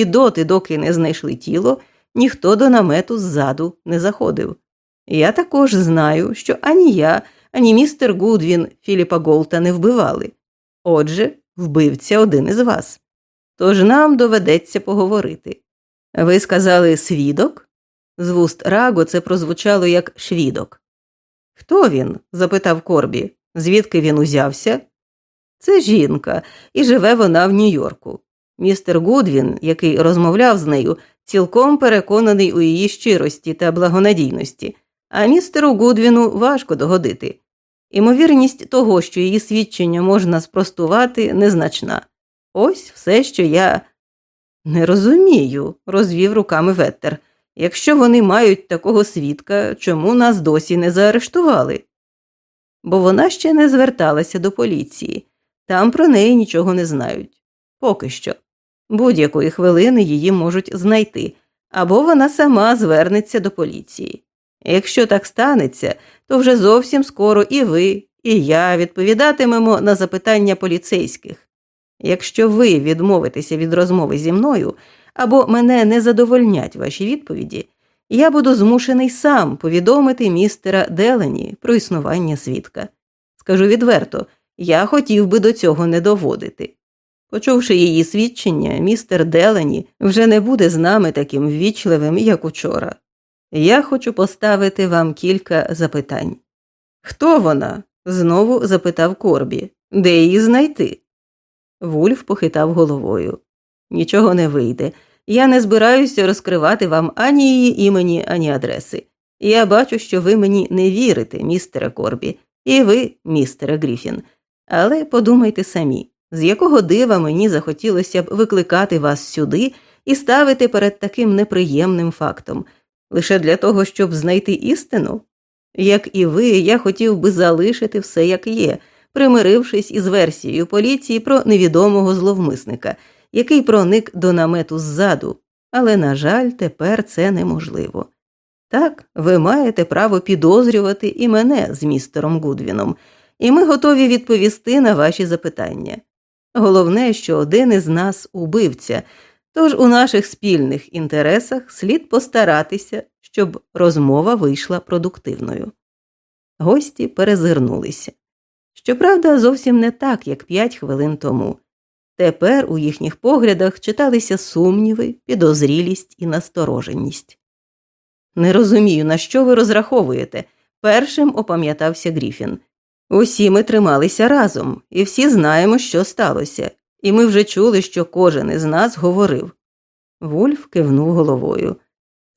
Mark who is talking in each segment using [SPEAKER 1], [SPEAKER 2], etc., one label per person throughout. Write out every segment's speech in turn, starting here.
[SPEAKER 1] і доти, доки не знайшли тіло, ніхто до намету ззаду не заходив. Я також знаю, що ані я, ані містер Гудвін Філіпа Голта не вбивали. Отже, вбивця один із вас. Тож нам доведеться поговорити. Ви сказали свідок? З вуст Раго це прозвучало як швідок. Хто він? запитав Корбі. Звідки він узявся? Це жінка, і живе вона в Нью-Йорку. Містер Гудвін, який розмовляв з нею, цілком переконаний у її щирості та благонадійності, а містеру Гудвіну важко догодити. Імовірність того, що її свідчення можна спростувати, незначна. Ось все, що я не розумію, розвів руками Веттер. Якщо вони мають такого свідка, чому нас досі не заарештували? Бо вона ще не зверталася до поліції, там про неї нічого не знають. Поки що. Будь-якої хвилини її можуть знайти, або вона сама звернеться до поліції. Якщо так станеться, то вже зовсім скоро і ви, і я відповідатимемо на запитання поліцейських. Якщо ви відмовитеся від розмови зі мною або мене не задовольнять ваші відповіді, я буду змушений сам повідомити містера Делені про існування свідка. Скажу відверто, я хотів би до цього не доводити. Почувши її свідчення, містер Делені вже не буде з нами таким ввічливим, як учора. Я хочу поставити вам кілька запитань. Хто вона? знову запитав Корбі. Де її знайти? Вульф похитав головою. Нічого не вийде. Я не збираюся розкривати вам ані її імені, ані адреси. Я бачу, що ви мені не вірите, містере Корбі, і ви, містере Гріфін. Але подумайте самі, з якого дива мені захотілося б викликати вас сюди і ставити перед таким неприємним фактом, лише для того, щоб знайти істину? Як і ви, я хотів би залишити все як є, примирившись із версією поліції про невідомого зловмисника, який проник до намету ззаду, але, на жаль, тепер це неможливо. Так, ви маєте право підозрювати і мене з містером Гудвіном, і ми готові відповісти на ваші запитання. Головне, що один із нас убивця, тож у наших спільних інтересах слід постаратися, щоб розмова вийшла продуктивною. Гості перезирнулися. Щоправда, зовсім не так, як п'ять хвилин тому. Тепер у їхніх поглядах читалися сумніви, підозрілість і настороженість. Не розумію, на що ви розраховуєте, першим опам'ятався Гріфін. Усі ми трималися разом, і всі знаємо, що сталося, і ми вже чули, що кожен із нас говорив. Вульф кивнув головою.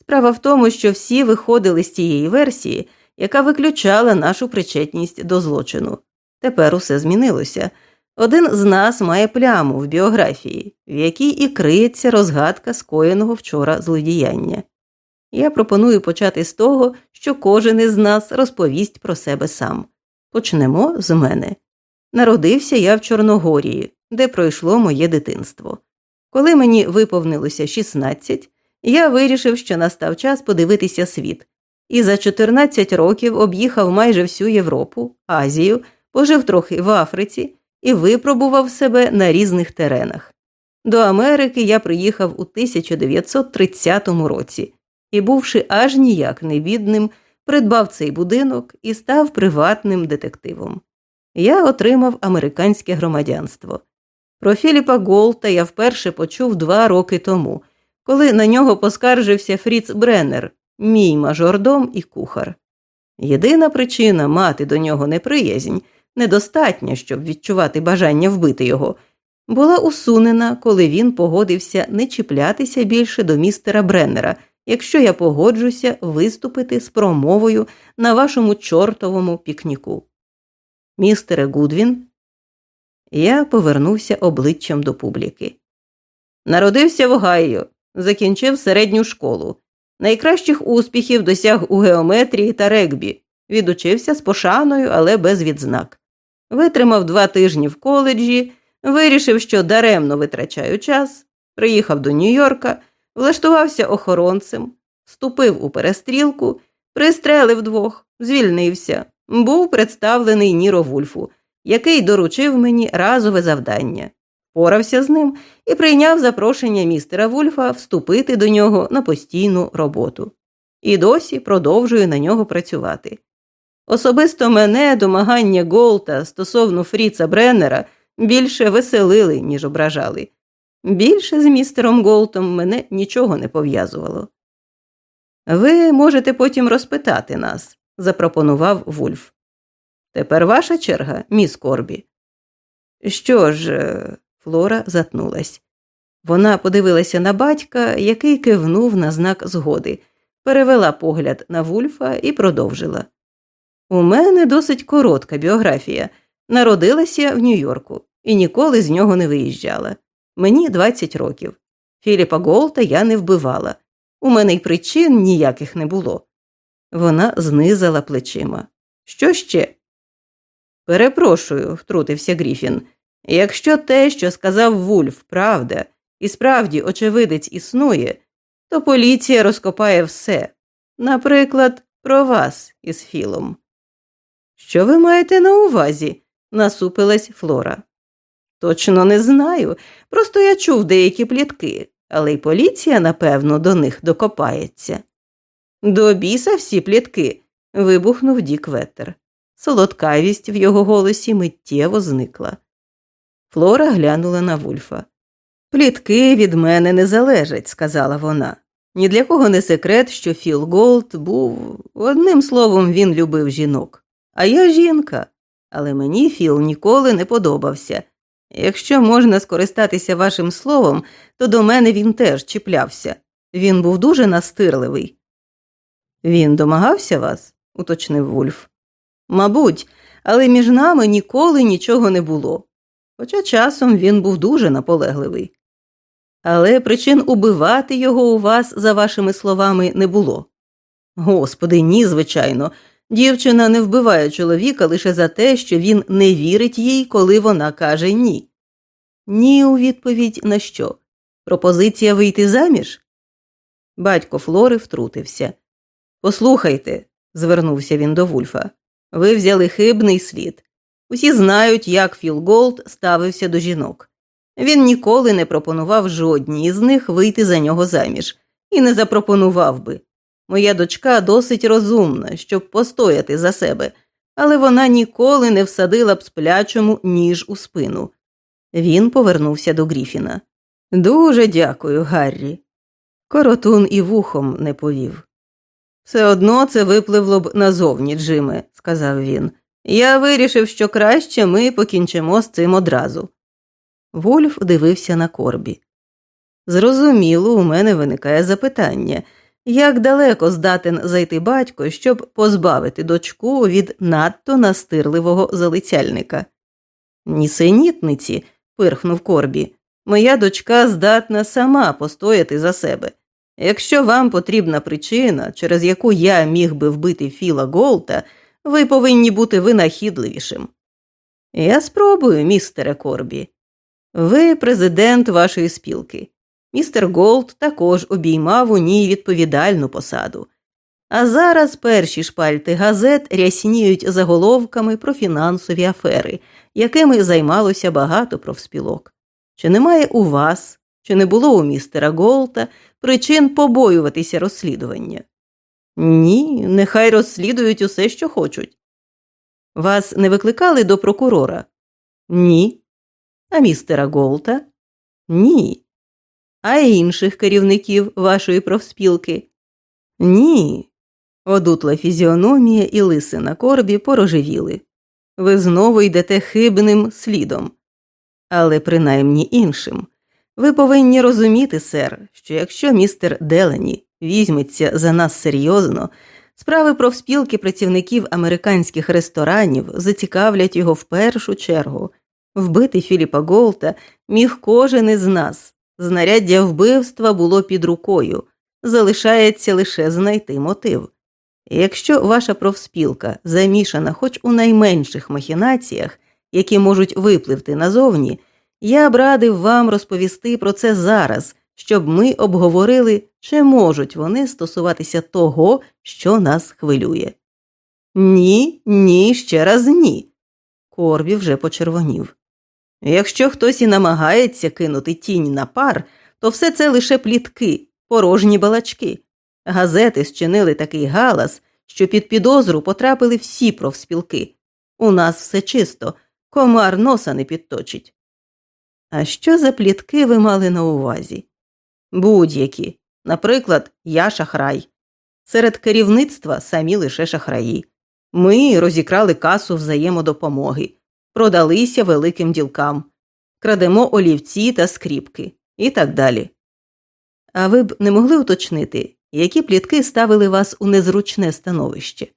[SPEAKER 1] Справа в тому, що всі виходили з тієї версії, яка виключала нашу причетність до злочину. Тепер усе змінилося. Один з нас має пляму в біографії, в якій і криється розгадка скоєного вчора злодіяння. Я пропоную почати з того, що кожен із нас розповість про себе сам. Почнемо з мене. Народився я в Чорногорії, де пройшло моє дитинство. Коли мені виповнилося 16, я вирішив, що настав час подивитися світ, і за 14 років об'їхав майже всю Європу, Азію, пожив трохи в Африці і випробував себе на різних теренах. До Америки я приїхав у 1930 році і, бувши аж ніяк не бідним, придбав цей будинок і став приватним детективом. Я отримав американське громадянство. Про Філіпа Голта я вперше почув два роки тому, коли на нього поскаржився Фріц Бреннер, мій мажордом і кухар. Єдина причина мати до нього неприязнь, недостатня, щоб відчувати бажання вбити його, була усунена, коли він погодився не чіплятися більше до містера Бреннера якщо я погоджуся виступити з промовою на вашому чортовому пікніку. Містере Гудвін, я повернувся обличчям до публіки. Народився в Огайо, закінчив середню школу. Найкращих успіхів досяг у геометрії та регбі, відучився з пошаною, але без відзнак. Витримав два тижні в коледжі, вирішив, що даремно витрачаю час, приїхав до Нью-Йорка влаштувався охоронцем, вступив у перестрілку, пристрелив двох, звільнився, був представлений Ніро Вульфу, який доручив мені разове завдання впорався з ним і прийняв запрошення містера Вульфа вступити до нього на постійну роботу. І досі продовжує на нього працювати. Особисто мене домагання Голта стосовно Фріца Бреннера більше веселили, ніж ображали. Більше з містером Голтом мене нічого не пов'язувало. Ви можете потім розпитати нас, запропонував Вульф. Тепер ваша черга, міс Корбі. Що ж, е, Флора затнулась. Вона подивилася на батька, який кивнув на знак згоди, перевела погляд на Вульфа і продовжила. У мене досить коротка біографія. Народилася в Нью-Йорку і ніколи з нього не виїжджала. Мені 20 років. Філіпа Голта я не вбивала. У мене й причин ніяких не було. Вона знизала плечима. Що ще? Перепрошую, втрутився Гріфін. Якщо те, що сказав Вульф, правда, і справді очевидець існує, то поліція розкопає все. Наприклад, про вас із Філом. Що ви маєте на увазі? насупилась Флора. Точно не знаю. Просто я чув деякі плітки, але й поліція, напевно, до них докопається. До біса всі плітки. вибухнув Дік Веттер. Солодкавість в його голосі миттєво зникла. Флора глянула на Вульфа. Плітки від мене не залежать, сказала вона. Ні для кого не секрет, що Філ Голт був одним словом, він любив жінок. А я жінка, але мені Філ ніколи не подобався. Якщо можна скористатися вашим словом, то до мене він теж чіплявся. Він був дуже настирливий. Він домагався вас? уточнив Вульф. Мабуть, але між нами ніколи нічого не було. Хоча часом він був дуже наполегливий. Але причин убивати його у вас, за вашими словами, не було. Господи, ні, звичайно, дівчина не вбиває чоловіка лише за те, що він не вірить їй, коли вона каже ні. Ні, у відповідь на що? Пропозиція вийти заміж? Батько Флори втрутився. Послухайте, звернувся він до Вульфа, ви взяли хибний слід. Усі знають, як Філ Голт ставився до жінок. Він ніколи не пропонував жодній із них вийти за нього заміж, і не запропонував би. Моя дочка досить розумна, щоб постояти за себе, але вона ніколи не всадила б сплячому ніж у спину. Він повернувся до Гріфіна. Дуже дякую, Гаррі. Коротун і вухом не повів. Все одно це випливло б назовні, Джиме, сказав він. Я вирішив, що краще ми покінчимо з цим одразу. Вольф дивився на корбі. Зрозуміло, у мене виникає запитання як далеко здатен зайти батько, щоб позбавити дочку від надто настирливого залицяльника? Нісенітниці, пирхнув корбі, моя дочка здатна сама постояти за себе. Якщо вам потрібна причина, через яку я міг би вбити Філа Голта, ви повинні бути винахідливішим. Я спробую, містере Корбі. Ви президент вашої спілки. Містер Голт також обіймав у ній відповідальну посаду. А зараз перші шпальти газет рясніють заголовками про фінансові афери, якими займалося багато профспілок. Чи немає у вас, чи не було у містера Голта причин побоюватися розслідування? Ні, нехай розслідують усе, що хочуть. Вас не викликали до прокурора? Ні. А містера Голта? Ні. А інших керівників вашої профспілки? Ні. Одутла фізіономія і лиси на корбі порожевіли. Ви знову йдете хибним слідом, але принаймні іншим. Ви повинні розуміти, сер, що якщо містер Делені візьметься за нас серйозно, справи профспілки працівників американських ресторанів зацікавлять його в першу чергу. Вбити Філіпа Голта міг кожен із нас. Знаряддя вбивства було під рукою, залишається лише знайти мотив. Якщо ваша профспілка замішана хоч у найменших махінаціях, які можуть випливти назовні, я б радив вам розповісти про це зараз, щоб ми обговорили, чи можуть вони стосуватися того, що нас хвилює. Ні, ні, ще раз ні. Корбі вже почервонів. Якщо хтось і намагається кинути тінь на пар, то все це лише плітки, порожні балачки. Газети зчинили такий галас, що під підозру потрапили всі профспілки. У нас все чисто, комар носа не підточить. А що за плітки ви мали на увазі? Будь-які. Наприклад, я шахрай. Серед керівництва самі лише шахраї. Ми розікрали касу взаємодопомоги, продалися великим ділкам, крадемо олівці та скріпки і так далі. А ви б не могли уточнити, які плітки ставили вас у незручне становище?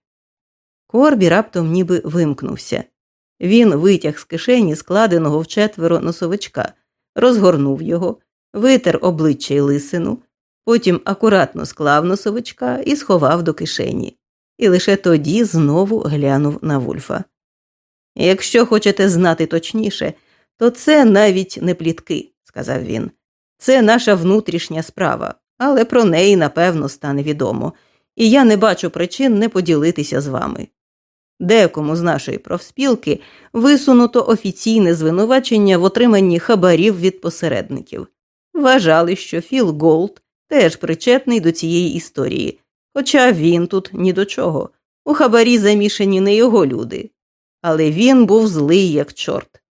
[SPEAKER 1] Корбі раптом ніби вимкнувся. Він витяг з кишені складеного в четверо носовичка, розгорнув його, витер обличчя й лисину, потім акуратно склав носовичка і сховав до кишені, і лише тоді знову глянув на Вульфа. Якщо хочете знати точніше, то це навіть не плітки, сказав він. Це наша внутрішня справа, але про неї напевно стане відомо, і я не бачу причин не поділитися з вами. Декому з нашої профспілки висунуто офіційне звинувачення в отриманні хабарів від посередників. Вважали, що Філ Голт теж причетний до цієї історії, хоча він тут ні до чого. У хабарі замішані не його люди. Але він був злий, як чорт.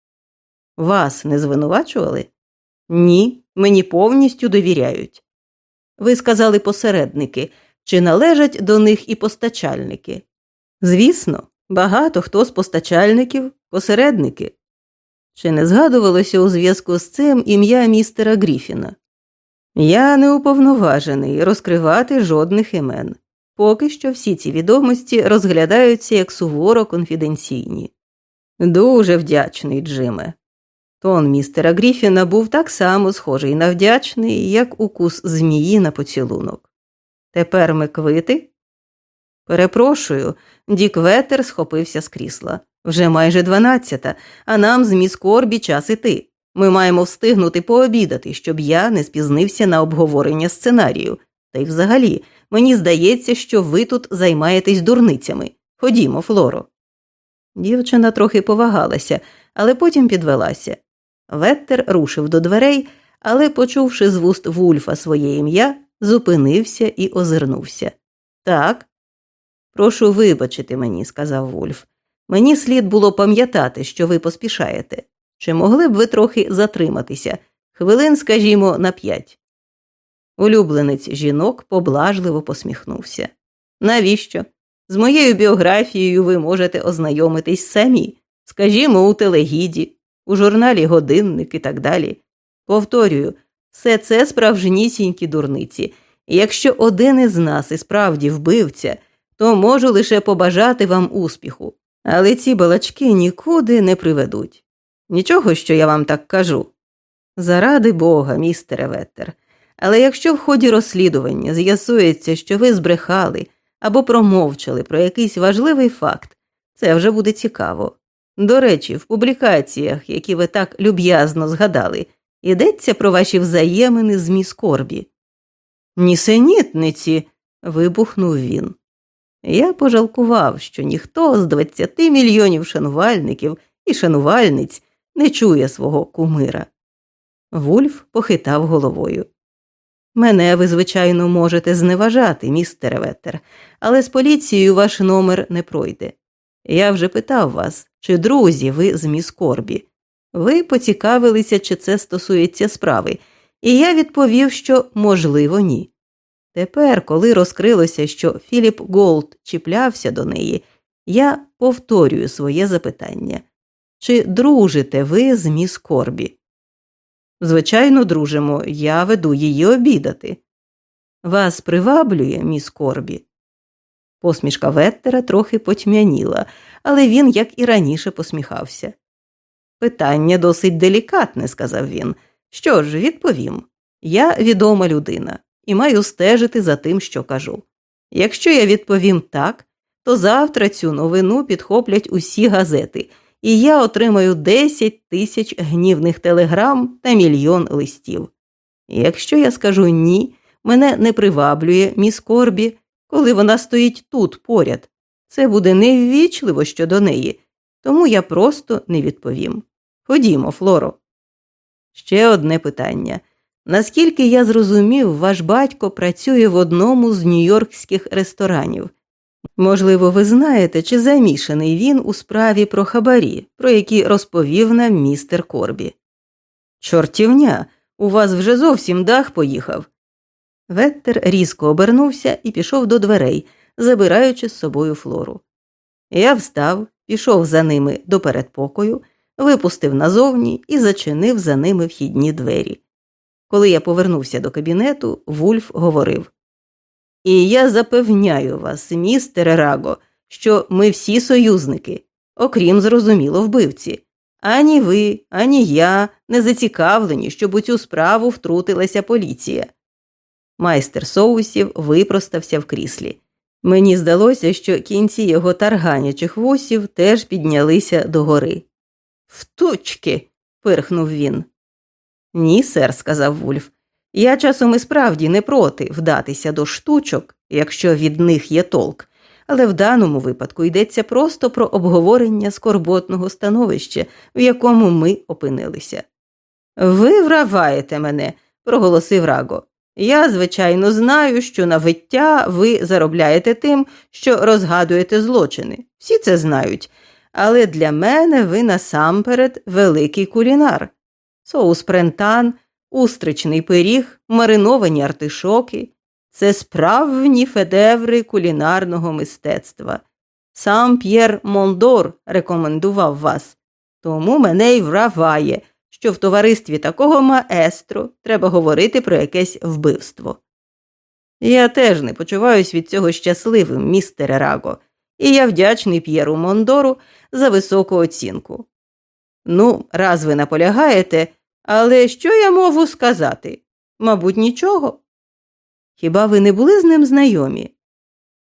[SPEAKER 1] Вас не звинувачували? Ні, мені повністю довіряють. Ви сказали посередники, чи належать до них і постачальники? Звісно, багато хто з постачальників посередники. Чи не згадувалося у зв'язку з цим ім'я містера Гріфіна? Я не уповноважений розкривати жодних імен. Поки що всі ці відомості розглядаються як суворо конфіденційні. Дуже вдячний, Джиме. Тон містера Гріфіна був так само схожий на вдячний, як укус змії на поцілунок. Тепер ми квити? Перепрошую, Дік Ветер схопився з крісла. Вже майже дванадцята, а нам з міс Корбі час іти. Ми маємо встигнути пообідати, щоб я не спізнився на обговорення сценарію. Та й взагалі, мені здається, що ви тут займаєтесь дурницями. Ходімо, Флоро. Дівчина трохи повагалася, але потім підвелася. Веттер рушив до дверей, але, почувши з вуст Вульфа своє ім'я, зупинився і озирнувся. Так. Прошу вибачити мені, сказав Вульф. Мені слід було пам'ятати, що ви поспішаєте. Чи могли б ви трохи затриматися? Хвилин, скажімо, на п'ять. Улюбленець жінок поблажливо посміхнувся. Навіщо? З моєю біографією ви можете ознайомитись самі, скажімо, у телегіді, у журналі Годинник і так далі. Повторюю, все це справжнісінькі дурниці, і якщо один із нас і справді вбивця, то можу лише побажати вам успіху, але ці балачки нікуди не приведуть. Нічого, що я вам так кажу. Заради Бога, містере Веттер. Але якщо в ході розслідування з'ясується, що ви збрехали або промовчали про якийсь важливий факт, це вже буде цікаво. До речі, в публікаціях, які ви так люб'язно згадали, йдеться про ваші взаємини з міс Корбі. Нісенітниці. вибухнув він. Я пожалкував, що ніхто з 20 мільйонів шанувальників і шанувальниць не чує свого кумира. Вульф похитав головою. Мене ви, звичайно, можете зневажати, містере Веттер, але з поліцією ваш номер не пройде. Я вже питав вас, чи друзі ви з міс Корбі. Ви поцікавилися, чи це стосується справи, і я відповів, що можливо, ні. Тепер, коли розкрилося, що Філіп Голт чіплявся до неї, я повторюю своє запитання чи дружите ви з міс Корбі? Звичайно, дружимо, я веду її обідати. Вас приваблює, міс Корбі? Посмішка Веттера трохи потьмяніла, але він, як і раніше, посміхався. Питання досить делікатне, сказав він. Що ж, відповім. Я відома людина і маю стежити за тим, що кажу. Якщо я відповім так, то завтра цю новину підхоплять усі газети, і я отримаю 10 тисяч гнівних телеграм та мільйон листів. Якщо я скажу ні, мене не приваблює міс Корбі, коли вона стоїть тут поряд. Це буде неввічливо щодо неї, тому я просто не відповім. Ходімо, Флоро. Ще одне питання. Наскільки я зрозумів, ваш батько працює в одному з нью-йоркських ресторанів. Можливо, ви знаєте, чи замішаний він у справі про хабарі, про які розповів нам містер Корбі. Чортівня, у вас вже зовсім дах поїхав. Веттер різко обернувся і пішов до дверей, забираючи з собою флору. Я встав, пішов за ними до передпокою, випустив назовні і зачинив за ними вхідні двері. Коли я повернувся до кабінету, Вульф говорив І я запевняю вас, містере Раго, що ми всі союзники, окрім зрозуміло, вбивці. Ані ви, ані я не зацікавлені, щоб у цю справу втрутилася поліція. Майстер соусів випростався в кріслі. Мені здалося, що кінці його тарганячих вусів теж піднялися догори. Втучки. пирхнув він. Ні, сер, сказав Вульф. Я часом і справді не проти вдатися до штучок, якщо від них є толк, але в даному випадку йдеться просто про обговорення скорботного становища, в якому ми опинилися. Ви враваєте мене, проголосив Раго. Я, звичайно, знаю, що на виття ви заробляєте тим, що розгадуєте злочини. Всі це знають, але для мене ви насамперед великий кулінар. Соус прентан, устричний пиріг, мариновані артишоки це справжні федеври кулінарного мистецтва. Сам П'єр Мондор рекомендував вас, тому мене й враває що в товаристві такого маестро треба говорити про якесь вбивство. Я теж не почуваюсь від цього щасливим, містере Раго, і я вдячний П'єру Мондору за високу оцінку. Ну, раз ви наполягаєте, але що я можу сказати? Мабуть, нічого. Хіба ви не були з ним знайомі?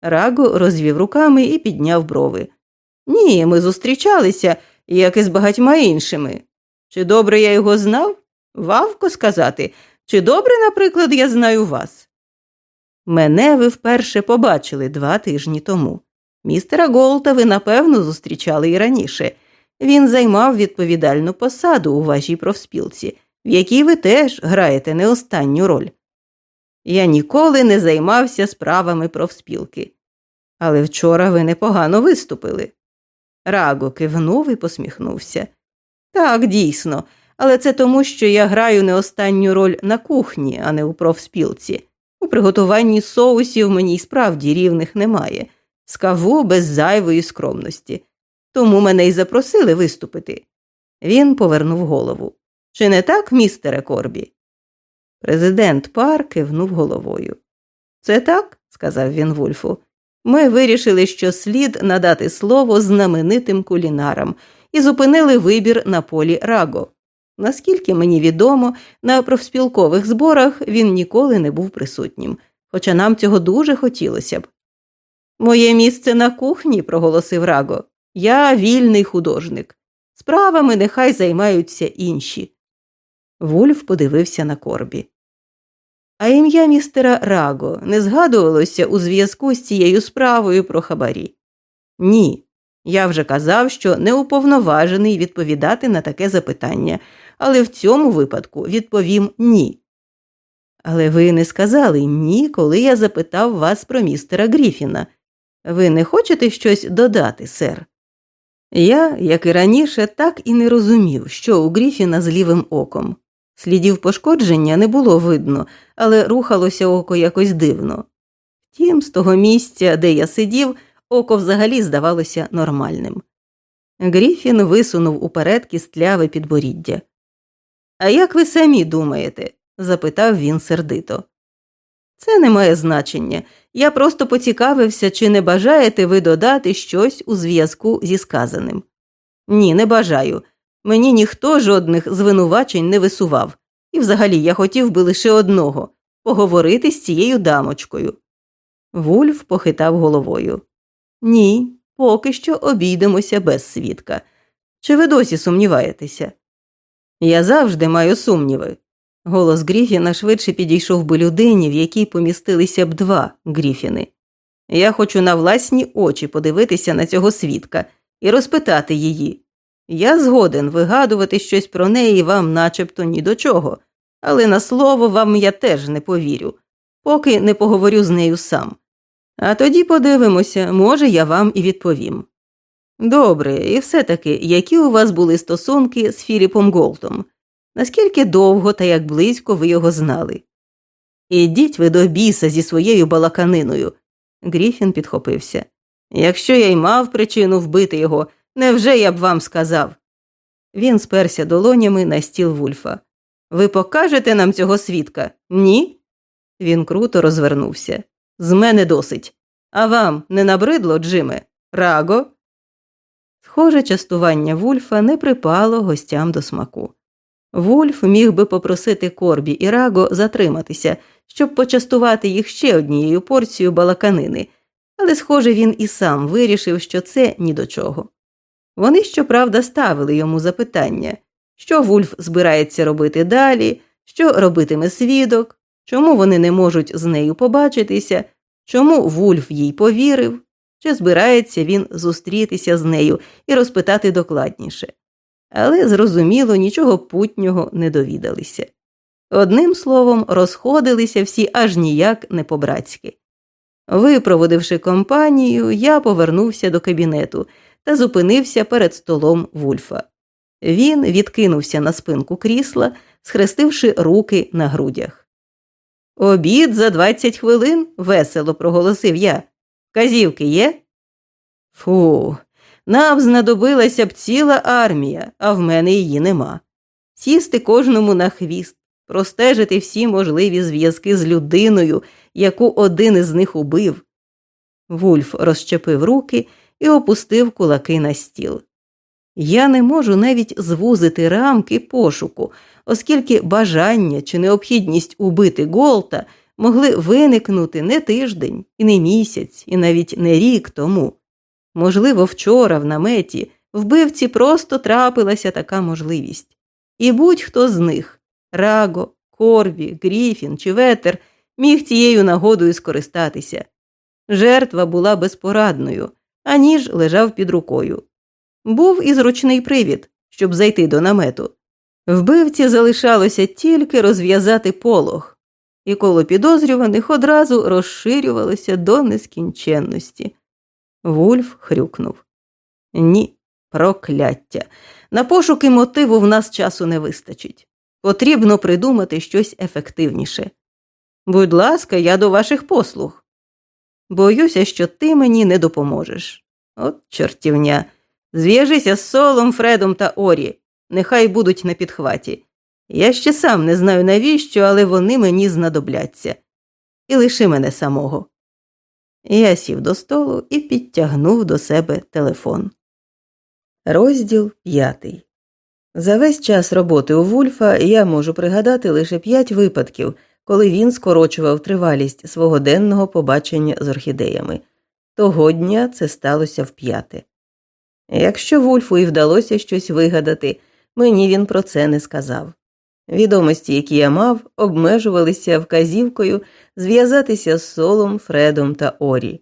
[SPEAKER 1] Раго розвів руками і підняв брови. Ні, ми зустрічалися, як і з багатьма іншими, чи добре я його знав? Вавко сказати, чи добре, наприклад, я знаю вас? Мене ви вперше побачили два тижні тому. Містера Голта ви, напевно, зустрічали і раніше. Він займав відповідальну посаду у вашій профспілці, в якій ви теж граєте не останню роль. Я ніколи не займався справами профспілки. Але вчора ви непогано виступили. Раго кивнув і посміхнувся. Так, дійсно, але це тому, що я граю не останню роль на кухні, а не у профспілці. У приготуванні соусів мені справді рівних немає, скаву без зайвої скромності. Тому мене й запросили виступити. Він повернув голову. Чи не так, містере Корбі? Президент пар кивнув головою. Це так, сказав він Вульфу. Ми вирішили, що слід надати слово знаменитим кулінарам і зупинили вибір на полі Раго. Наскільки мені відомо, на профспілкових зборах він ніколи не був присутнім, хоча нам цього дуже хотілося б. Моє місце на кухні, проголосив Раго. Я вільний художник. Справами нехай займаються інші. Вульф подивився на корбі. А ім'я містера Раго не згадувалося у зв'язку з цією справою про хабарі? Ні, я вже казав, що не уповноважений відповідати на таке запитання, але в цьому випадку відповім ні. Але ви не сказали ні, коли я запитав вас про містера Гріфіна. Ви не хочете щось додати, сер? Я, як і раніше, так і не розумів, що у Гріфіна з лівим оком. Слідів пошкодження не було видно, але рухалося око якось дивно. Втім, з того місця, де я сидів, око взагалі здавалося нормальним. Гріфін висунув уперед кістляве підборіддя. А як ви самі думаєте? запитав він сердито. Це не має значення. Я просто поцікавився, чи не бажаєте ви додати щось у зв'язку зі сказаним. Ні, не бажаю. Мені ніхто жодних звинувачень не висував, і взагалі я хотів би лише одного поговорити з цією дамочкою. Вульф похитав головою. Ні, поки що обійдемося без свідка. Чи ви досі сумніваєтеся? Я завжди маю сумніви. Голос Гріфіна швидше підійшов би людині, в якій помістилися б два Гріфіни. Я хочу на власні очі подивитися на цього свідка і розпитати її, Я згоден вигадувати щось про неї вам начебто ні до чого, але на слово вам я теж не повірю, поки не поговорю з нею сам. А тоді подивимося, може, я вам і відповім. Добре, і все таки, які у вас були стосунки з Філіпом Голтом? Наскільки довго та як близько ви його знали? Ідіть ви до біса зі своєю балаканиною. Гріфін підхопився. Якщо я й мав причину вбити його, невже я б вам сказав? Він сперся долонями на стіл Вульфа. Ви покажете нам цього свідка? Ні? Він круто розвернувся. З мене досить. А вам не набридло, Джиме? Раго? Схоже, частування Вульфа не припало гостям до смаку. Вульф міг би попросити Корбі і Раго затриматися, щоб почастувати їх ще однією порцією балаканини, але, схоже, він і сам вирішив, що це ні до чого. Вони, щоправда, ставили йому запитання, що Вульф збирається робити далі, що робитиме свідок, чому вони не можуть з нею побачитися, чому Вульф їй повірив, чи збирається він зустрітися з нею і розпитати докладніше. Але, зрозуміло, нічого путнього не довідалися. Одним словом, розходилися всі аж ніяк не по-братськи. Випроводивши компанію, я повернувся до кабінету та зупинився перед столом Вульфа. Він відкинувся на спинку крісла, схрестивши руки на грудях. Обід за двадцять хвилин, весело проголосив я. Казівки є? Фу, нам знадобилася б ціла армія, а в мене її нема. Сісти кожному на хвіст, простежити всі можливі зв'язки з людиною, яку один із них убив. Вульф розчепив руки і опустив кулаки на стіл. Я не можу навіть звузити рамки пошуку, оскільки бажання чи необхідність убити Голта могли виникнути не тиждень, і не місяць, і навіть не рік тому. Можливо, вчора в наметі вбивці просто трапилася така можливість. І будь-хто з них Раго, Корбі, Гріфін чи Ветер міг цією нагодою скористатися. Жертва була безпорадною, а ніж лежав під рукою. Був і зручний привід, щоб зайти до намету. Вбивці залишалося тільки розв'язати полог, і коло підозрюваних одразу розширювалося до нескінченності. Вульф хрюкнув. Ні, прокляття. На пошуки мотиву в нас часу не вистачить. Потрібно придумати щось ефективніше. Будь ласка, я до ваших послуг. Боюся, що ти мені не допоможеш. От чортівня. Зв'яжися з Солом, Фредом та Орі. Нехай будуть на підхваті. Я ще сам не знаю навіщо, але вони мені знадобляться. І лиши мене самого. Я сів до столу і підтягнув до себе телефон. Розділ п'ятий. За весь час роботи у Вульфа я можу пригадати лише п'ять випадків, коли він скорочував тривалість свого денного побачення з орхідеями. Того дня це сталося вп'яте. Якщо Вульфу і вдалося щось вигадати, мені він про це не сказав. Відомості, які я мав, обмежувалися вказівкою зв'язатися з Солом, Фредом та Орі,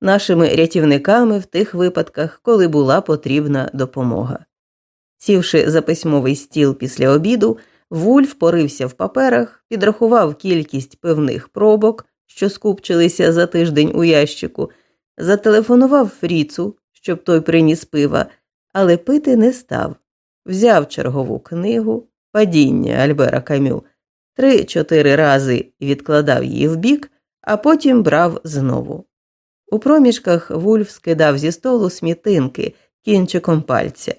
[SPEAKER 1] нашими рятівниками в тих випадках, коли була потрібна допомога. Сівши за письмовий стіл після обіду, Вульф порився в паперах, підрахував кількість пивних пробок, що скупчилися за тиждень у ящику, зателефонував Фріцу, щоб той приніс пива, але пити не став. Взяв чергову книгу, падіння Альбера Камю, три-чотири рази відкладав її вбік, а потім брав знову. У проміжках Вульф скидав зі столу смітинки кінчиком пальця.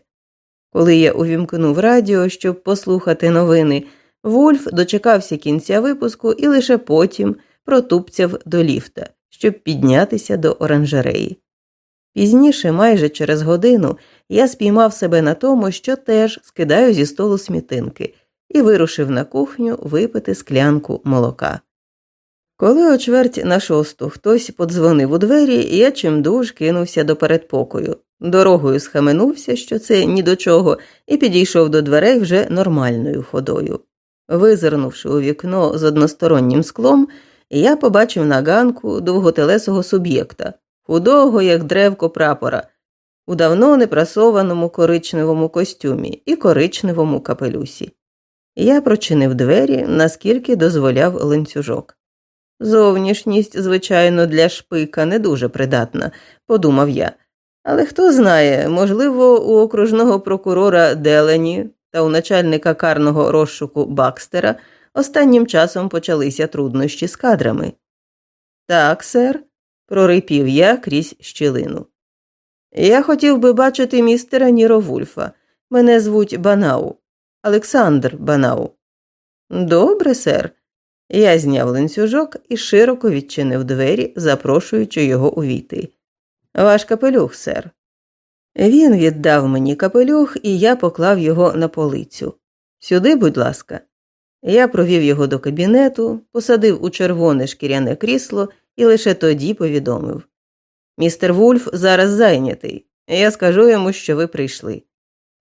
[SPEAKER 1] Коли я увімкнув радіо, щоб послухати новини, Вульф дочекався кінця випуску і лише потім протупцяв до ліфта, щоб піднятися до оранжереї. Пізніше, майже через годину, я спіймав себе на тому, що теж скидаю зі столу смітинки, і вирушив на кухню випити склянку молока. Коли о чверть на шосту хтось подзвонив у двері, я чимдуж кинувся до передпокою. Дорогою схаменувся, що це ні до чого, і підійшов до дверей вже нормальною ходою. Визирнувши у вікно з одностороннім склом, я побачив на ганку довготелесого суб'єкта, худого, як древко прапора, у давно непрасованому коричневому костюмі і коричневому капелюсі. Я прочинив двері, наскільки дозволяв ланцюжок. Зовнішність, звичайно, для шпика не дуже придатна, подумав я. Але хто знає, можливо, у окружного прокурора Делені та у начальника карного розшуку Бакстера останнім часом почалися труднощі з кадрами. Так, сер, прорипів я крізь щілину. Я хотів би бачити містера Ніро Вульфа. Мене звуть Банау, Олександр Банау. Добре, сер. Я зняв ланцюжок і широко відчинив двері, запрошуючи його увійти. Ваш капелюх, сер. Він віддав мені капелюх, і я поклав його на полицю. Сюди, будь ласка. Я провів його до кабінету, посадив у червоне шкіряне крісло і лише тоді повідомив Містер Вульф зараз зайнятий. Я скажу йому, що ви прийшли.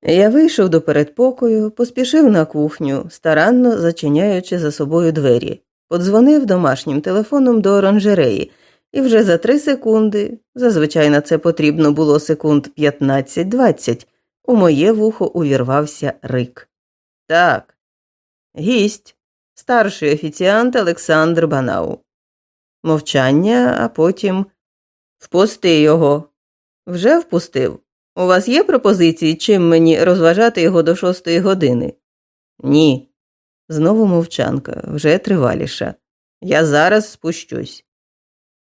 [SPEAKER 1] Я вийшов до передпокою, поспішив на кухню, старанно зачиняючи за собою двері, подзвонив домашнім телефоном до оранжереї, і вже за три секунди, зазвичай на це потрібно було секунд 15-20, у моє вухо увірвався рик. Так, гість, старший офіціант Олександр Банау. Мовчання, а потім впусти його. Вже впустив. У вас є пропозиції, чим мені розважати його до шостої години? Ні. Знову мовчанка, вже триваліша. Я зараз спущусь.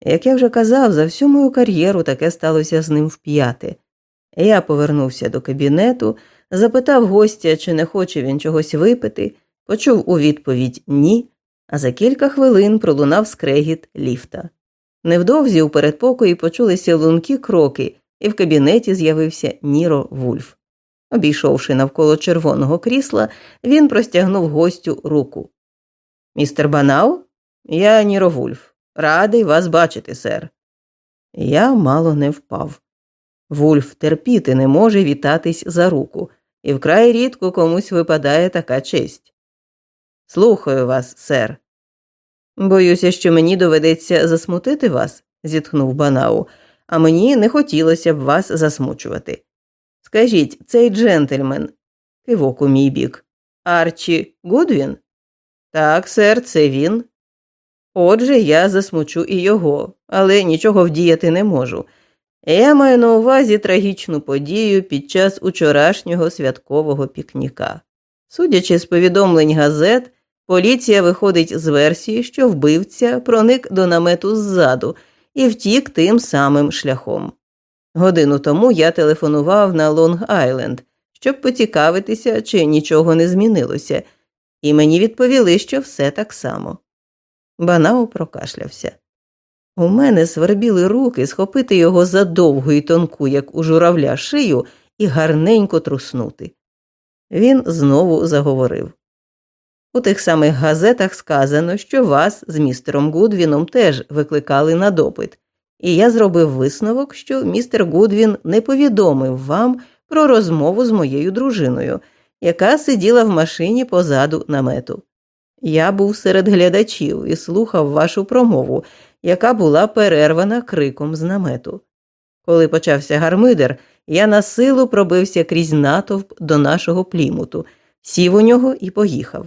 [SPEAKER 1] Як я вже казав, за всю мою кар'єру таке сталося з ним вп'яти. Я повернувся до кабінету, запитав гостя, чи не хоче він чогось випити, почув у відповідь ні, а за кілька хвилин пролунав скрегіт ліфта. Невдовзі у передпокої почулися лункі кроки, і в кабінеті з'явився Ніро Вульф. Обійшовши навколо червоного крісла, він простягнув гостю руку. Містер Банау, я Ніро Вульф. Радий вас бачити, сер. Я мало не впав. Вульф терпіти не може вітатись за руку, і вкрай рідко комусь випадає така честь. Слухаю вас, сер. Боюся, що мені доведеться засмутити вас, зітхнув Банау, а мені не хотілося б вас засмучувати. Скажіть, цей джентльмен, кивок у мій бік, Арчі Гудвін? Так, сер, це він. Отже, я засмучу і його, але нічого вдіяти не можу. Я маю на увазі трагічну подію під час учорашнього святкового пікніка. Судячи з повідомлень газет, поліція виходить з версії, що вбивця проник до намету ззаду і втік тим самим шляхом. Годину тому я телефонував на Лонг Айленд, щоб поцікавитися, чи нічого не змінилося, і мені відповіли, що все так само. Банау прокашлявся. У мене свербіли руки схопити його за довгу і тонку, як у журавля, шию, і гарненько труснути. Він знову заговорив. У тих самих газетах сказано, що вас з містером Гудвіном теж викликали на допит, і я зробив висновок, що містер Гудвін не повідомив вам про розмову з моєю дружиною, яка сиділа в машині позаду намету. Я був серед глядачів і слухав вашу промову, яка була перервана криком з намету. Коли почався гармидер, я на силу пробився крізь натовп до нашого плімуту, сів у нього і поїхав.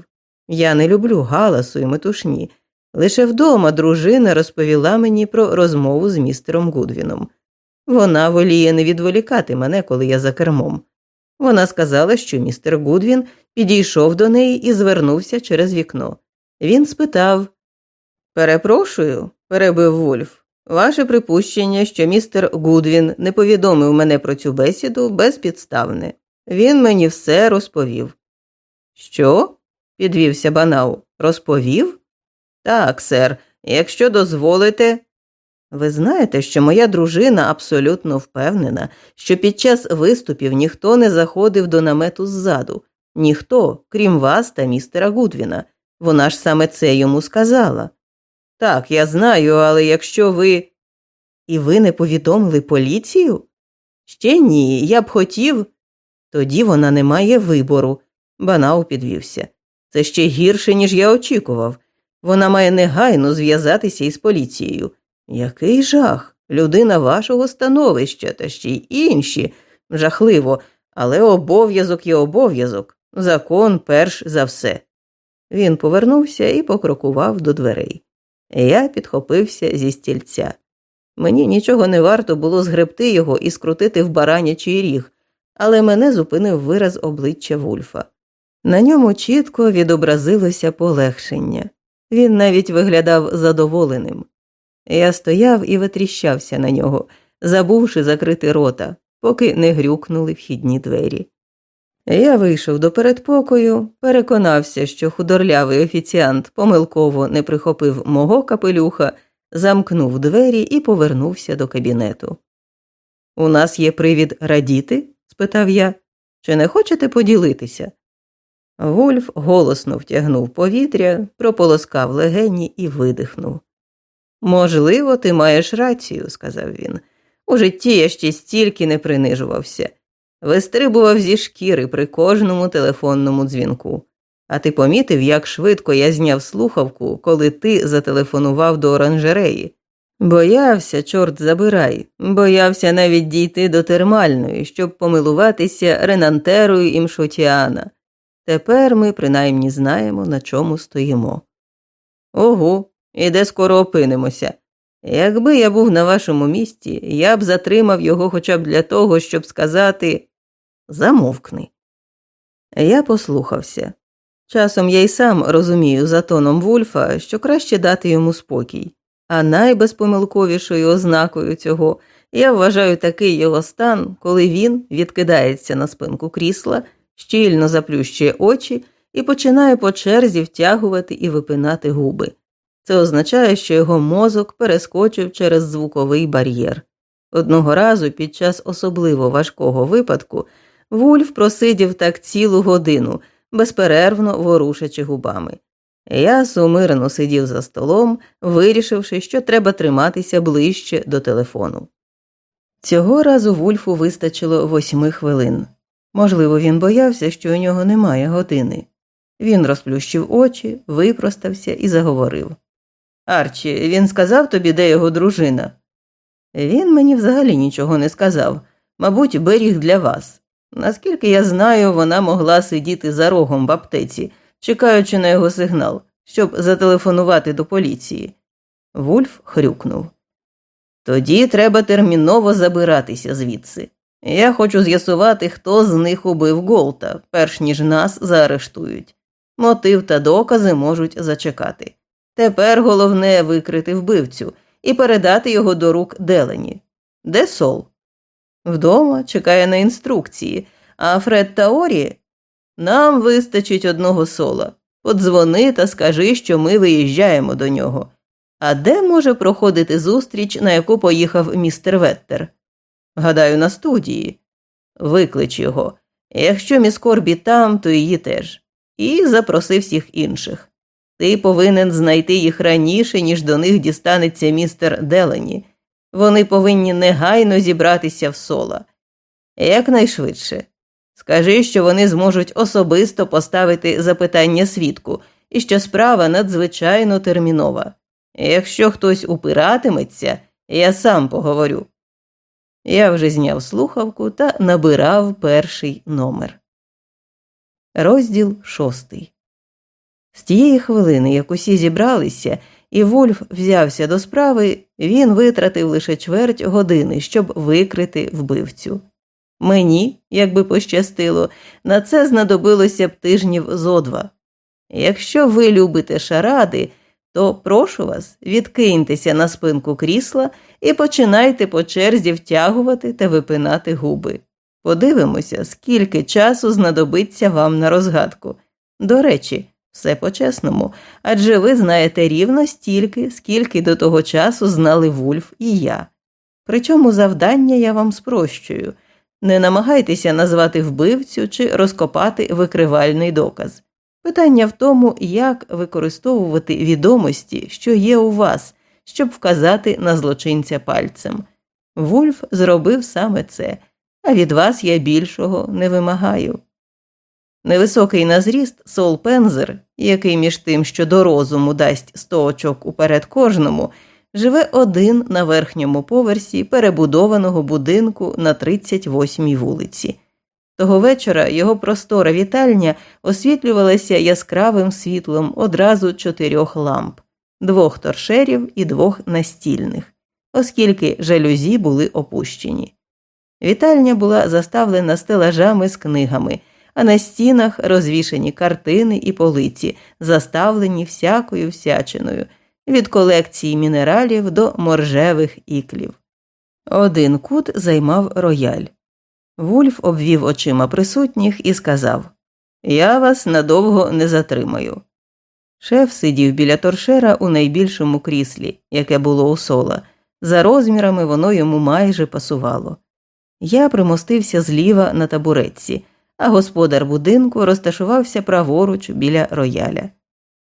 [SPEAKER 1] Я не люблю галасу і метушні. Лише вдома дружина розповіла мені про розмову з містером Гудвіном. Вона воліє не відволікати мене, коли я за кермом. Вона сказала, що містер Гудвін підійшов до неї і звернувся через вікно. Він спитав Перепрошую, перебив Вульф. Ваше припущення, що містер Гудвін не повідомив мене про цю бесіду безпідставне. Він мені все розповів. Що? Підвівся Банау. Розповів? Так, сер, якщо дозволите. Ви знаєте, що моя дружина абсолютно впевнена, що під час виступів ніхто не заходив до намету ззаду, ніхто, крім вас та містера Гудвіна. Вона ж саме це йому сказала. Так, я знаю, але якщо ви. І ви не повідомили поліцію? Ще ні, я б хотів. Тоді вона не має вибору. Банау підвівся. Це ще гірше, ніж я очікував. Вона має негайно зв'язатися із поліцією. Який жах. людина вашого становища та ще й інші. Жахливо, але обов'язок є обов'язок, закон перш за все. Він повернувся і покрокував до дверей. Я підхопився зі стільця. Мені нічого не варто було згребти його і скрутити в баранячий ріг, але мене зупинив вираз обличчя Вульфа. На ньому чітко відобразилося полегшення. Він навіть виглядав задоволеним. Я стояв і витріщався на нього, забувши закрити рота, поки не грюкнули вхідні двері. Я вийшов до передпокою, переконався, що худорлявий офіціант помилково не прихопив мого капелюха, замкнув двері і повернувся до кабінету. У нас є привід радіти? спитав я. Чи не хочете поділитися? Вульф голосно втягнув повітря, прополоскав легені і видихнув. Можливо, ти маєш рацію, сказав він. У житті я ще стільки не принижувався, вистрибував зі шкіри при кожному телефонному дзвінку. А ти помітив, як швидко я зняв слухавку, коли ти зателефонував до оранжереї. Боявся, чорт забирай, боявся навіть дійти до термальної, щоб помилуватися ренантерою імшотіана. Тепер ми принаймні знаємо, на чому стоїмо. Ого, і де скоро опинимося. Якби я був на вашому місці, я б затримав його хоча б для того, щоб сказати замовкни. Я послухався. Часом я й сам розумію за тоном Вульфа, що краще дати йому спокій, а найбезпомилковішою ознакою цього я вважаю такий його стан, коли він відкидається на спинку крісла, щільно заплющує очі і починає по черзі втягувати і випинати губи. Це означає, що його мозок перескочив через звуковий бар'єр. Одного разу під час особливо важкого випадку Вульф просидів так цілу годину, безперервно ворушачи губами. Я сумирно сидів за столом, вирішивши, що треба триматися ближче до телефону. Цього разу Вульфу вистачило восьми хвилин. Можливо, він боявся, що у нього немає години. Він розплющив очі, випростався і заговорив. Арчі, він сказав тобі, де його дружина? Він мені взагалі нічого не сказав, мабуть, беріг для вас. Наскільки я знаю, вона могла сидіти за рогом в аптеці, чекаючи на його сигнал, щоб зателефонувати до поліції. Вульф хрюкнув. Тоді треба терміново забиратися звідси. Я хочу з'ясувати, хто з них убив Голта, перш ніж нас заарештують. Мотив та докази можуть зачекати. Тепер головне викрити вбивцю і передати його до рук Делені. Де сол? Вдома чекає на інструкції, а Фред та Орі нам вистачить одного сола. Подзвони та скажи, що ми виїжджаємо до нього. А де може проходити зустріч, на яку поїхав містер Веттер? Гадаю, на студії. Виклич його. Якщо міс Корбі там, то її теж. І запроси всіх інших. Ти повинен знайти їх раніше, ніж до них дістанеться містер Делені. Вони повинні негайно зібратися в сола. Якнайшвидше. Скажи, що вони зможуть особисто поставити запитання свідку і що справа надзвичайно термінова. Якщо хтось упиратиметься, я сам поговорю. Я вже зняв слухавку та набирав перший номер. Розділ шостий. З тієї хвилини, як усі зібралися, і Вольф взявся до справи, він витратив лише чверть години, щоб викрити вбивцю. Мені, якби пощастило, на це знадобилося б тижнів зо два. Якщо ви любите шаради, то прошу вас, відкиньтеся на спинку крісла і починайте по черзі втягувати та випинати губи. Подивимося, скільки часу знадобиться вам на розгадку. До речі, все по-чесному, адже ви знаєте рівно стільки, скільки до того часу знали Вульф і я. Причому завдання я вам спрощую не намагайтеся назвати вбивцю чи розкопати викривальний доказ. Питання в тому, як використовувати відомості, що є у вас, щоб вказати на злочинця пальцем. Вульф зробив саме це, а від вас я більшого не вимагаю. Невисокий на зріст Сол Пензер, який між тим, що до розуму дасть сто очок уперед кожному, живе один на верхньому поверсі перебудованого будинку на 38-й вулиці. Того вечора його простора вітальня освітлювалася яскравим світлом одразу чотирьох ламп, двох торшерів і двох настільних, оскільки жалюзі були опущені. Вітальня була заставлена стелажами з книгами, а на стінах розвішені картини і полиці, заставлені всякою всячиною, від колекції мінералів до моржевих іклів. Один кут займав рояль. Вульф обвів очима присутніх і сказав Я вас надовго не затримаю. Шеф сидів біля торшера у найбільшому кріслі, яке було у сола. За розмірами воно йому майже пасувало. Я примостився зліва на табуретці, а господар будинку розташувався праворуч біля рояля.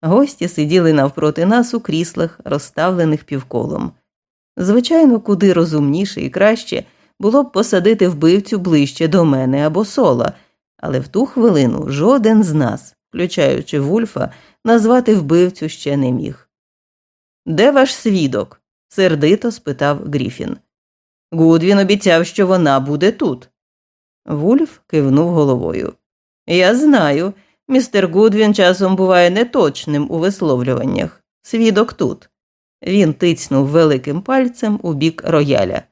[SPEAKER 1] Гості сиділи навпроти нас у кріслах, розставлених півколом. Звичайно, куди розумніше і краще було б посадити вбивцю ближче до мене або сола, але в ту хвилину жоден з нас, включаючи Вульфа, назвати вбивцю ще не міг. Де ваш свідок? сердито спитав Гріфін. Гудвін обіцяв, що вона буде тут. Вульф кивнув головою. Я знаю, містер Гудвін часом буває неточним у висловлюваннях. Свідок тут. Він тицнув великим пальцем у бік рояля.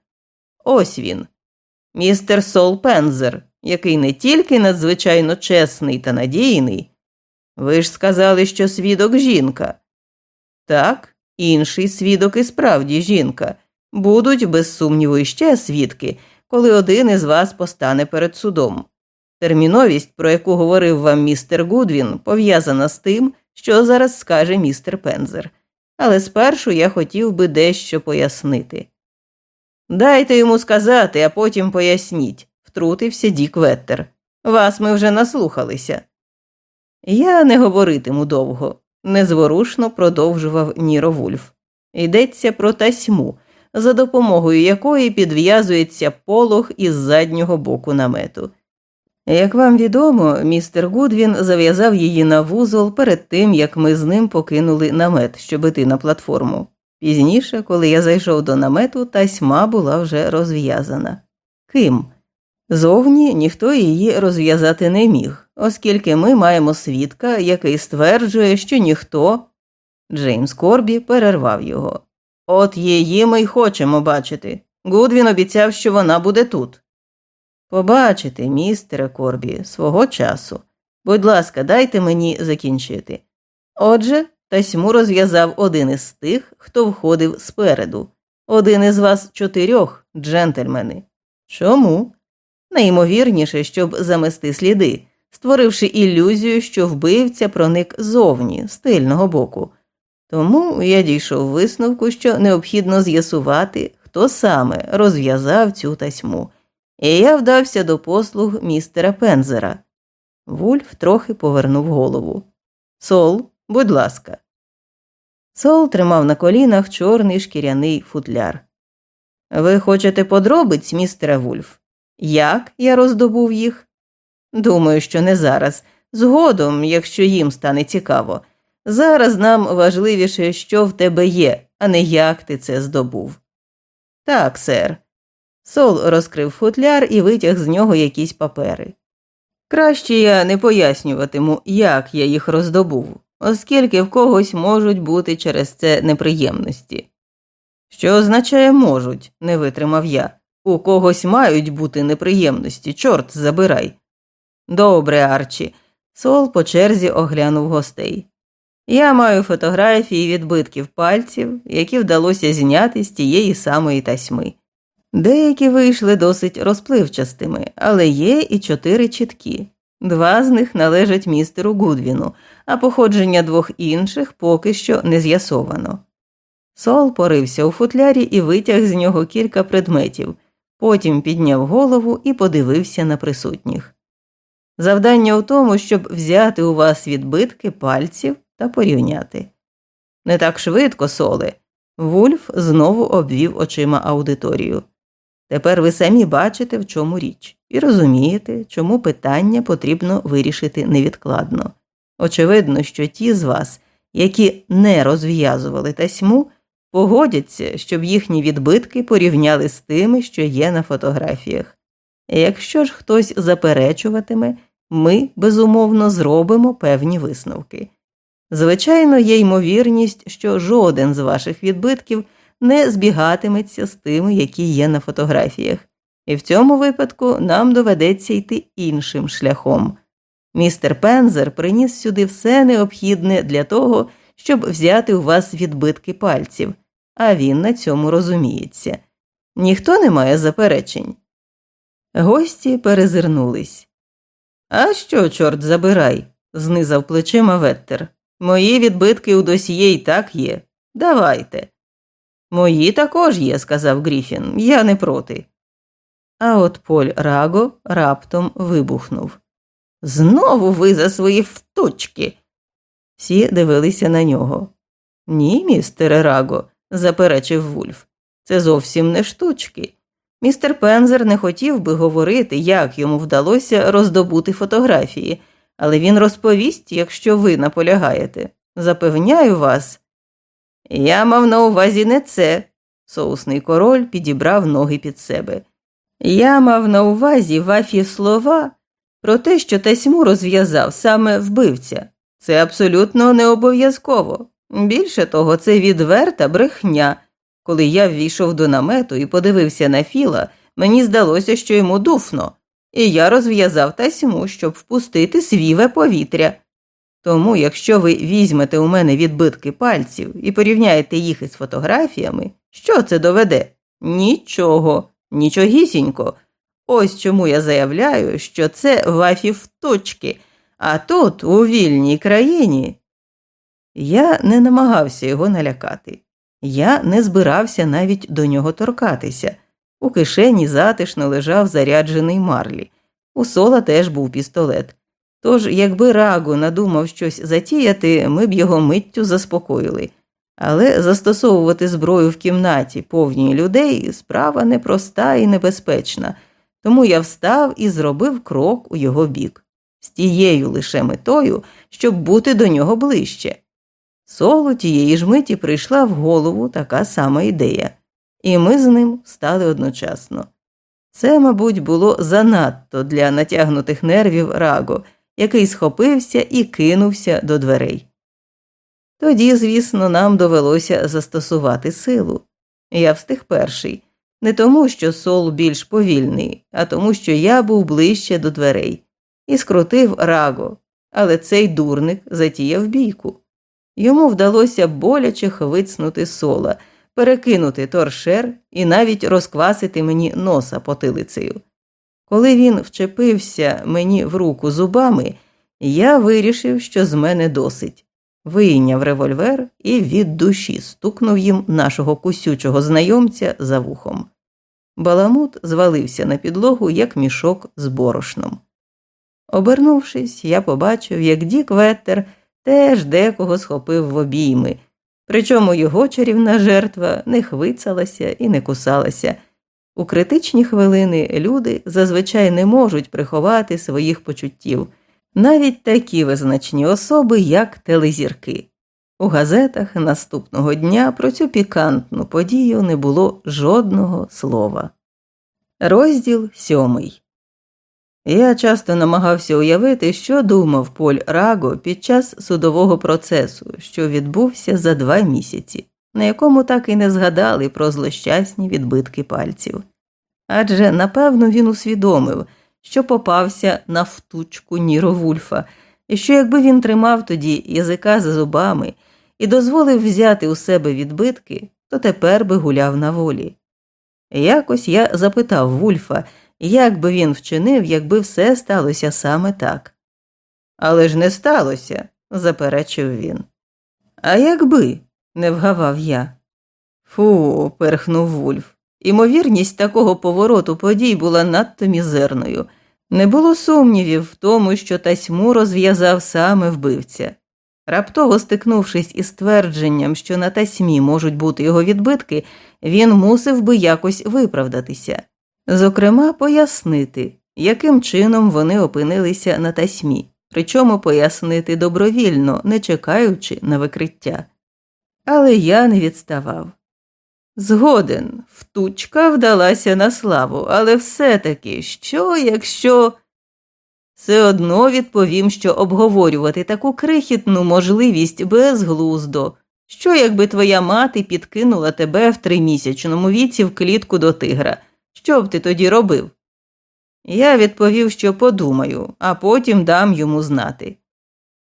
[SPEAKER 1] Ось він. Містер Сол Пензер, який не тільки надзвичайно чесний та надійний. Ви ж сказали, що свідок жінка. Так, інший свідок і справді жінка. Будуть, без сумніву, іще свідки, коли один із вас постане перед судом. Терміновість, про яку говорив вам містер Гудвін, пов'язана з тим, що зараз скаже містер Пензер. Але спершу я хотів би дещо пояснити. Дайте йому сказати, а потім поясніть, втрутився Дік Веттер. Вас ми вже наслухалися. Я не говоритиму довго, незворушно продовжував Ніро Вульф. Йдеться про тасьму, за допомогою якої підв'язується полог із заднього боку намету. Як вам відомо, містер Гудвін зав'язав її на вузол перед тим, як ми з ним покинули намет, щоб іти на платформу. Пізніше, коли я зайшов до намету, тасьма була вже розв'язана. Ким? Зовні ніхто її розв'язати не міг, оскільки ми маємо свідка, який стверджує, що ніхто. Джеймс Корбі перервав його. От її ми й хочемо бачити. Гудвін обіцяв, що вона буде тут. Побачите, містере Корбі, свого часу. Будь ласка, дайте мені закінчити. Отже, тасьму розв'язав один із тих, хто входив спереду, один із вас чотирьох, джентльмени. Чому? Найімовірніше, щоб замести сліди, створивши ілюзію, що вбивця проник зовні, з тильного боку. Тому я дійшов висновку, що необхідно з'ясувати, хто саме розв'язав цю тасьму, і я вдався до послуг містера Пензера. Вульф трохи повернув голову. Сол, будь ласка. Сол тримав на колінах чорний шкіряний футляр. Ви хочете подробиць, містере Вульф? Як я роздобув їх? Думаю, що не зараз. Згодом, якщо їм стане цікаво. Зараз нам важливіше, що в тебе є, а не як ти це здобув. Так, сер. Сол розкрив футляр і витяг з нього якісь папери. Краще я не пояснюватиму, як я їх роздобув, оскільки в когось можуть бути через це неприємності. Що означає можуть, не витримав я. У когось мають бути неприємності, чорт забирай. Добре, Арчі. Сол по черзі оглянув гостей. Я маю фотографії відбитків пальців, які вдалося зняти з тієї самої тасьми. Деякі вийшли досить розпливчастими, але є і чотири чіткі. Два з них належать містеру Гудвіну, а походження двох інших поки що не з'ясовано. Сол порився у футлярі і витяг з нього кілька предметів, потім підняв голову і подивився на присутніх. Завдання у тому, щоб взяти у вас відбитки пальців та порівняти. Не так швидко, соле. Вульф знову обвів очима аудиторію. Тепер ви самі бачите, в чому річ, і розумієте, чому питання потрібно вирішити невідкладно. Очевидно, що ті з вас, які не розв'язували тасьму, погодяться, щоб їхні відбитки порівняли з тими, що є на фотографіях. Якщо ж хтось заперечуватиме, ми безумовно зробимо певні висновки. Звичайно, є ймовірність, що жоден з ваших відбитків не збігатиметься з тими, які є на фотографіях, і в цьому випадку нам доведеться йти іншим шляхом. Містер Пензер приніс сюди все необхідне для того, щоб взяти у вас відбитки пальців, а він на цьому розуміється. Ніхто не має заперечень. Гості перезирнулись. А що, чорт забирай? знизав плечима Веттер. Мої відбитки у досьє і так є. Давайте. Мої також є, сказав Гріфін, я не проти. А от Поль Раго раптом вибухнув. Знову ви за свої вточки. Всі дивилися на нього. Ні, містере Раго, заперечив Вульф. Це зовсім не штучки. Містер Пензер не хотів би говорити, як йому вдалося роздобути фотографії, але він розповість, якщо ви наполягаєте. Запевняю вас. Я мав на увазі не це. Соусний король підібрав ноги під себе. Я мав на увазі вафі слова про те, що тасьму розв'язав саме вбивця. Це абсолютно не обов'язково. Більше того, це відверта брехня. Коли я ввійшов до намету і подивився на Філа, мені здалося, що йому дуфно, і я розв'язав тасьму, щоб впустити свіве повітря. Тому, якщо ви візьмете у мене відбитки пальців і порівняєте їх із фотографіями, що це доведе? Нічого, нічогісінько. Ось чому я заявляю, що це вафі в точки, а тут, у вільній країні. Я не намагався його налякати. Я не збирався навіть до нього торкатися. У кишені затишно лежав заряджений марлі. У сола теж був пістолет. Тож, якби Рагу надумав щось затіяти, ми б його миттю заспокоїли. Але застосовувати зброю в кімнаті повній людей справа непроста і небезпечна, тому я встав і зробив крок у його бік, з тією лише метою, щоб бути до нього ближче. Солу тієї ж миті прийшла в голову така сама ідея, і ми з ним стали одночасно. Це, мабуть, було занадто для натягнутих нервів Раго, який схопився і кинувся до дверей. Тоді, звісно, нам довелося застосувати силу. Я встиг перший, не тому, що сол більш повільний, а тому, що я був ближче до дверей, і скрутив раго, але цей дурник затіяв бійку. Йому вдалося боляче хвицнути сола, перекинути торшер і навіть розквасити мені носа потилицею. Коли він вчепився мені в руку зубами, я вирішив, що з мене досить. Вийняв револьвер і від душі стукнув їм нашого кусючого знайомця за вухом. Баламут звалився на підлогу, як мішок з борошном. Обернувшись, я побачив, як Дік Веттер теж декого схопив в обійми, причому його чарівна жертва не хвицалася і не кусалася. У критичні хвилини люди зазвичай не можуть приховати своїх почуттів, навіть такі визначні особи, як телезірки. У газетах наступного дня про цю пікантну подію не було жодного слова. Розділ сьомий. Я часто намагався уявити, що думав Поль Раго під час судового процесу, що відбувся за два місяці, на якому так і не згадали про злощасні відбитки пальців. Адже напевно він усвідомив, що попався на втучку Ніро Вульфа, і що якби він тримав тоді язика за зубами і дозволив взяти у себе відбитки, то тепер би гуляв на волі. Якось я запитав Вульфа, як би він вчинив, якби все сталося саме так. Але ж не сталося, заперечив він. А якби, не вгавав я. Фу, перхнув Вульф. Імовірність такого повороту подій була надто мізерною. Не було сумнівів в тому, що тасьму розв'язав саме вбивця. Раптово стикнувшись із твердженням, що на тасьмі можуть бути його відбитки, він мусив би якось виправдатися, зокрема, пояснити, яким чином вони опинилися на тасьмі, причому пояснити добровільно, не чекаючи на викриття. Але я не відставав. Згоден, втучка вдалася на славу, але все-таки що, якщо. Все одно відповім, що обговорювати таку крихітну можливість безглуздо. Що, якби твоя мати підкинула тебе в тримісячному віці в клітку до тигра? Що б ти тоді робив? Я відповів, що подумаю, а потім дам йому знати.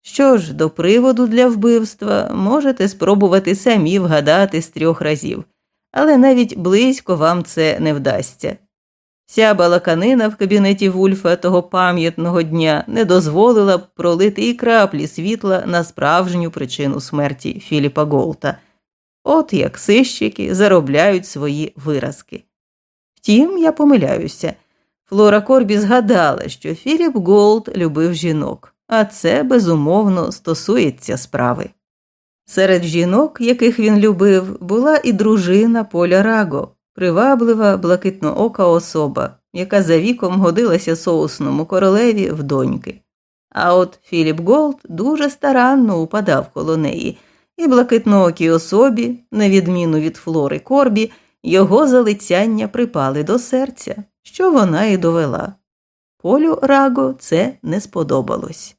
[SPEAKER 1] Що ж, до приводу для вбивства можете спробувати самі вгадати з трьох разів, але навіть близько вам це не вдасться. Вся балаканина в кабінеті Вульфа того пам'ятного дня не дозволила б пролити і краплі світла на справжню причину смерті Філіпа Голта. От як сищики заробляють свої виразки. Втім, я помиляюся. Флора Корбі згадала, що Філіп Голд любив жінок, а це безумовно стосується справи. Серед жінок, яких він любив, була і дружина Поля Раго, приваблива, блакитноока особа, яка за віком годилася соусному королеві в доньки. А от Філіп Голд дуже старанно упадав коло неї, і блакитноокій особі, на відміну від Флори Корбі, його залицяння припали до серця, що вона і довела. Полю Раго це не сподобалось.